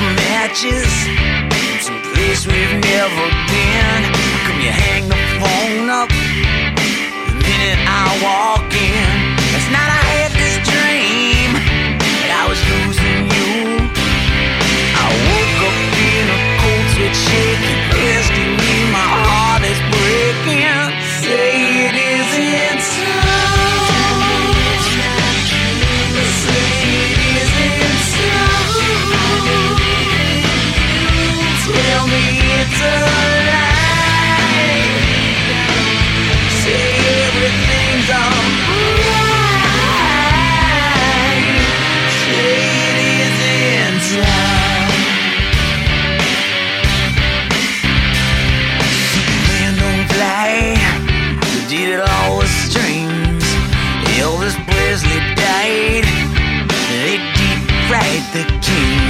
matches. Some place we've never been. Come you hang the phone up. The minute I walk in the king.